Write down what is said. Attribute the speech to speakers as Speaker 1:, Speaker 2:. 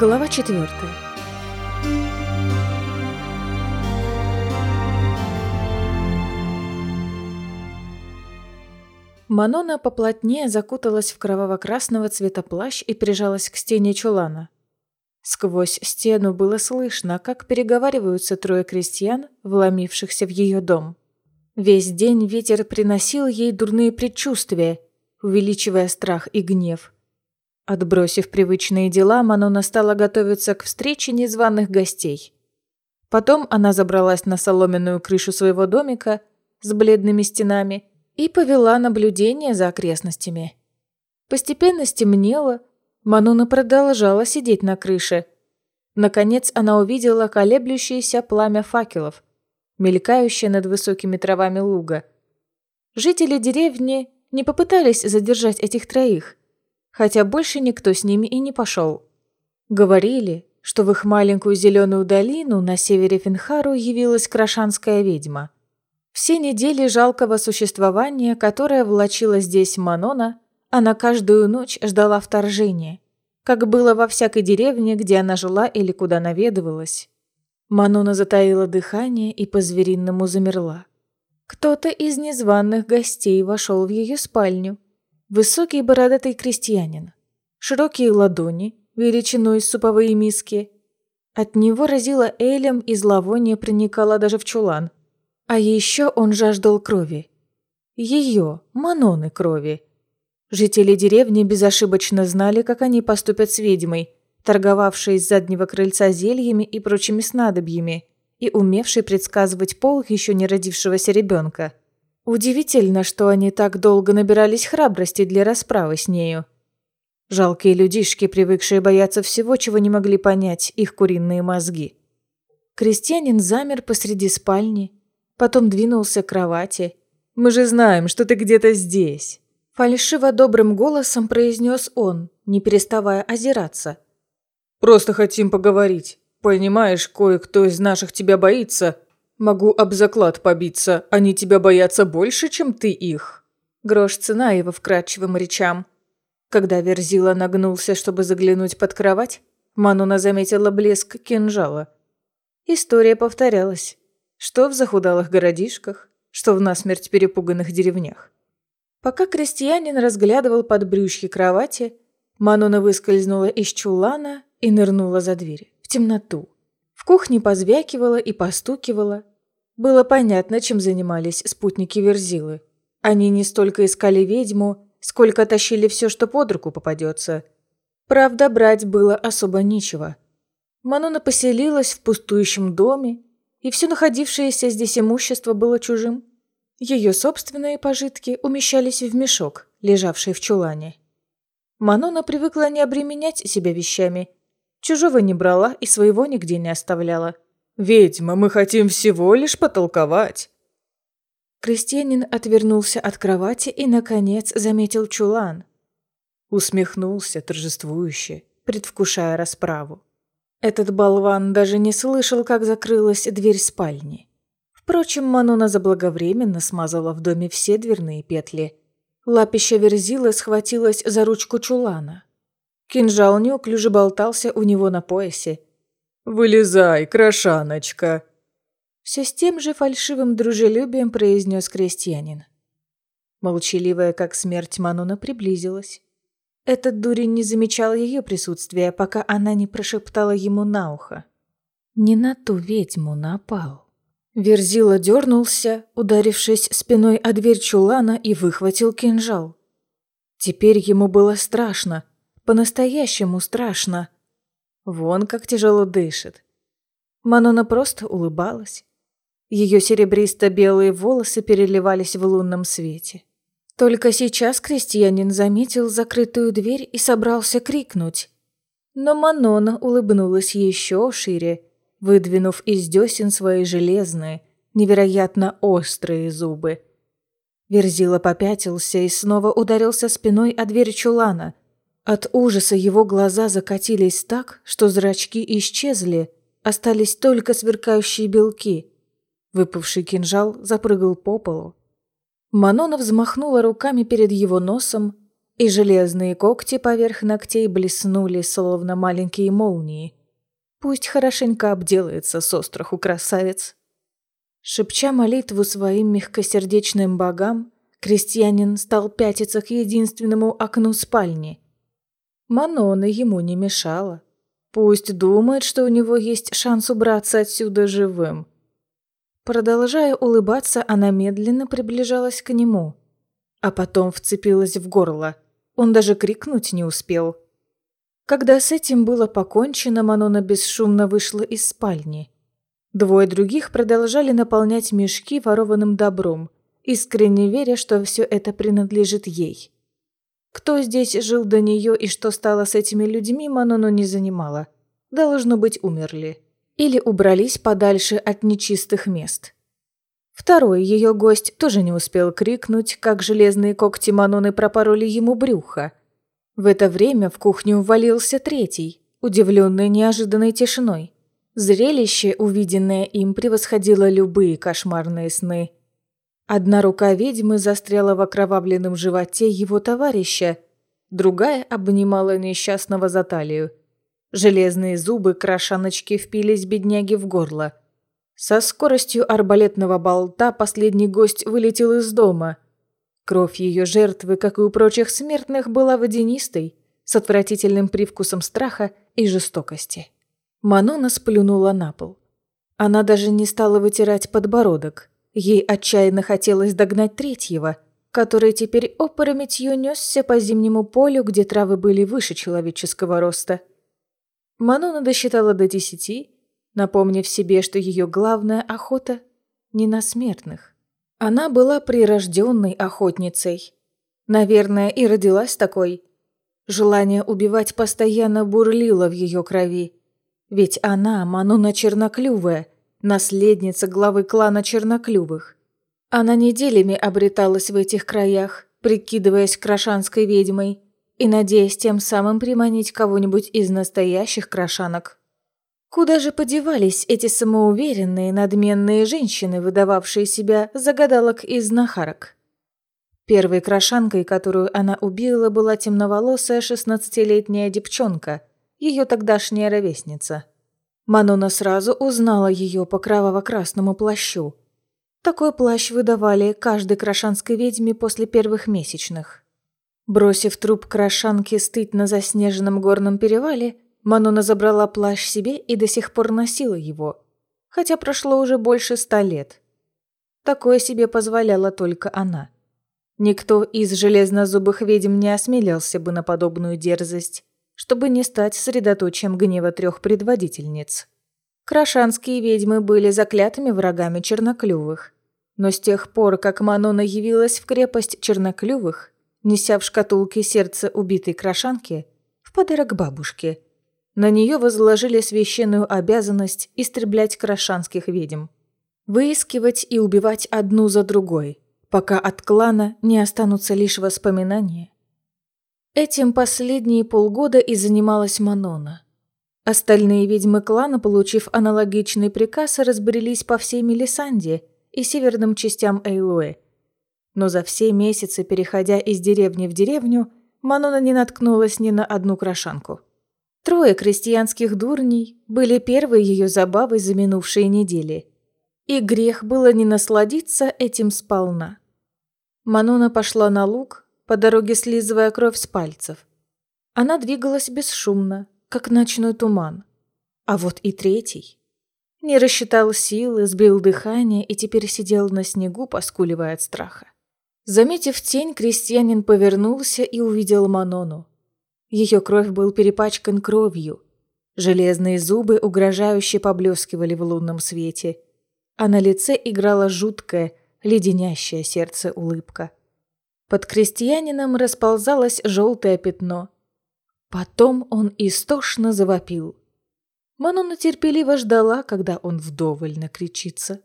Speaker 1: Глава четвертая. Манона поплотнее закуталась в кроваво-красного цвета плащ и прижалась к стене чулана. Сквозь стену было слышно, как переговариваются трое крестьян, вломившихся в ее дом. Весь день ветер приносил ей дурные предчувствия, увеличивая страх и гнев. Отбросив привычные дела, Манона стала готовиться к встрече незваных гостей. Потом она забралась на соломенную крышу своего домика с бледными стенами и повела наблюдение за окрестностями. Постепенно стемнело, Манона продолжала сидеть на крыше. Наконец она увидела колеблющееся пламя факелов, мелькающее над высокими травами луга. Жители деревни не попытались задержать этих троих – хотя больше никто с ними и не пошел. Говорили, что в их маленькую зеленую долину на севере Финхару явилась крашанская ведьма. Все недели жалкого существования, которое влачила здесь Манона, она каждую ночь ждала вторжения, как было во всякой деревне, где она жила или куда наведывалась. Манона затаила дыхание и по-звериному замерла. Кто-то из незваных гостей вошел в ее спальню Высокий бородатый крестьянин. Широкие ладони, величиной с суповые миски. От него разило элем и зловоние проникало даже в чулан. А еще он жаждал крови. Ее, Маноны крови. Жители деревни безошибочно знали, как они поступят с ведьмой, торговавшей с заднего крыльца зельями и прочими снадобьями, и умевшей предсказывать пол еще не родившегося ребенка. Удивительно, что они так долго набирались храбрости для расправы с нею. Жалкие людишки, привыкшие бояться всего, чего не могли понять их куриные мозги. Крестьянин замер посреди спальни, потом двинулся к кровати. «Мы же знаем, что ты где-то здесь!» Фальшиво добрым голосом произнес он, не переставая озираться. «Просто хотим поговорить. Понимаешь, кое-кто из наших тебя боится, Могу об заклад побиться, они тебя боятся больше, чем ты их». Грош цена его вкрадчивым речам. Когда Верзила нагнулся, чтобы заглянуть под кровать, Мануна заметила блеск кинжала. История повторялась. Что в захудалых городишках, что в насмерть перепуганных деревнях. Пока крестьянин разглядывал под брюшки кровати, Мануна выскользнула из чулана и нырнула за дверь, в темноту. В кухне позвякивала и постукивала, было понятно, чем занимались спутники Верзилы. Они не столько искали ведьму, сколько тащили все, что под руку попадется. Правда, брать было особо нечего. Манона поселилась в пустующем доме, и все находившееся здесь имущество было чужим. Ее собственные пожитки умещались в мешок, лежавший в чулане. Манона привыкла не обременять себя вещами. Чужого не брала и своего нигде не оставляла. «Ведьма, мы хотим всего лишь потолковать». Крестьянин отвернулся от кровати и, наконец, заметил чулан. Усмехнулся торжествующе, предвкушая расправу. Этот болван даже не слышал, как закрылась дверь спальни. Впрочем, Мануна заблаговременно смазала в доме все дверные петли. Лапища верзила схватилась за ручку чулана. Кинжал неуклюже болтался у него на поясе, «Вылезай, крошаночка!» Все с тем же фальшивым дружелюбием произнес крестьянин. Молчаливая, как смерть, Мануна приблизилась. Этот дурень не замечал ее присутствия, пока она не прошептала ему на ухо. Не на ту ведьму напал. Верзила дернулся, ударившись спиной о дверь чулана и выхватил кинжал. Теперь ему было страшно, по-настоящему страшно. Вон как тяжело дышит. Манона просто улыбалась. Ее серебристо-белые волосы переливались в лунном свете. Только сейчас крестьянин заметил закрытую дверь и собрался крикнуть. Но Манона улыбнулась еще шире, выдвинув из десен свои железные, невероятно острые зубы. Верзила попятился и снова ударился спиной о дверь чулана, от ужаса его глаза закатились так, что зрачки исчезли, остались только сверкающие белки. Выпавший кинжал запрыгал по полу. Манона взмахнула руками перед его носом, и железные когти поверх ногтей блеснули, словно маленькие молнии. Пусть хорошенько обделается с остраху красавец. Шепча молитву своим мягкосердечным богам, крестьянин стал пятиться к единственному окну спальни. Манона ему не мешала. Пусть думает, что у него есть шанс убраться отсюда живым. Продолжая улыбаться, она медленно приближалась к нему, а потом вцепилась в горло. Он даже крикнуть не успел. Когда с этим было покончено, Манона бесшумно вышла из спальни. Двое других продолжали наполнять мешки ворованным добром, искренне веря, что все это принадлежит ей. Кто здесь жил до нее и что стало с этими людьми, Манону не занимало. Должно быть, умерли. Или убрались подальше от нечистых мест. Второй ее гость тоже не успел крикнуть, как железные когти Маноны пропороли ему брюхо. В это время в кухню ввалился третий, удивленный неожиданной тишиной. Зрелище, увиденное им, превосходило любые кошмарные сны. Одна рука ведьмы застряла в окровавленном животе его товарища, другая обнимала несчастного за талию. Железные зубы крошаночки впились бедняги в горло. Со скоростью арбалетного болта последний гость вылетел из дома. Кровь ее жертвы, как и у прочих смертных, была водянистой, с отвратительным привкусом страха и жестокости. Манона сплюнула на пол. Она даже не стала вытирать подбородок. Ей отчаянно хотелось догнать третьего, который теперь опрометью несся по зимнему полю, где травы были выше человеческого роста. Манона досчитала до десяти, напомнив себе, что ее главная охота не на смертных. Она была прирожденной охотницей. Наверное, и родилась такой. Желание убивать постоянно бурлило в ее крови. Ведь она, Мануна Черноклювая, наследница главы клана Черноклювых. Она неделями обреталась в этих краях, прикидываясь крашанской ведьмой и надеясь тем самым приманить кого-нибудь из настоящих крашанок. Куда же подевались эти самоуверенные, надменные женщины, выдававшие себя загадалок и знахарок? Первой крошанкой, которую она убила, была темноволосая шестнадцатилетняя девчонка, ее тогдашняя ровесница – Манона сразу узнала ее по кроваво-красному плащу. Такой плащ выдавали каждой крашанской ведьме после первых месячных. Бросив труп крашанки стыть на заснеженном горном перевале, Манона забрала плащ себе и до сих пор носила его, хотя прошло уже больше ста лет. Такое себе позволяла только она. Никто из железнозубых ведьм не осмелился бы на подобную дерзость чтобы не стать средоточием гнева трех предводительниц. Крашанские ведьмы были заклятыми врагами черноклювых. Но с тех пор, как Манона явилась в крепость черноклювых, неся в шкатулке сердце убитой крашанки, в подарок бабушке, на нее возложили священную обязанность истреблять крашанских ведьм. Выискивать и убивать одну за другой, пока от клана не останутся лишь воспоминания Этим последние полгода и занималась Манона. Остальные ведьмы клана, получив аналогичный приказ, разбрелись по всей Мелисанде и северным частям Эйлуэ. Но за все месяцы, переходя из деревни в деревню, Манона не наткнулась ни на одну крошанку. Трое крестьянских дурней были первой ее забавой за минувшие недели. И грех было не насладиться этим сполна. Манона пошла на луг, по дороге слизывая кровь с пальцев. Она двигалась бесшумно, как ночной туман. А вот и третий. Не рассчитал силы, сбил дыхание и теперь сидел на снегу, поскуливая от страха. Заметив тень, крестьянин повернулся и увидел Манону. Ее кровь был перепачкан кровью. Железные зубы угрожающе поблескивали в лунном свете, а на лице играла жуткая, леденящая сердце улыбка. Под крестьянином расползалось желтое пятно. Потом он истошно завопил. Манона терпеливо ждала, когда он вдоволь накричится.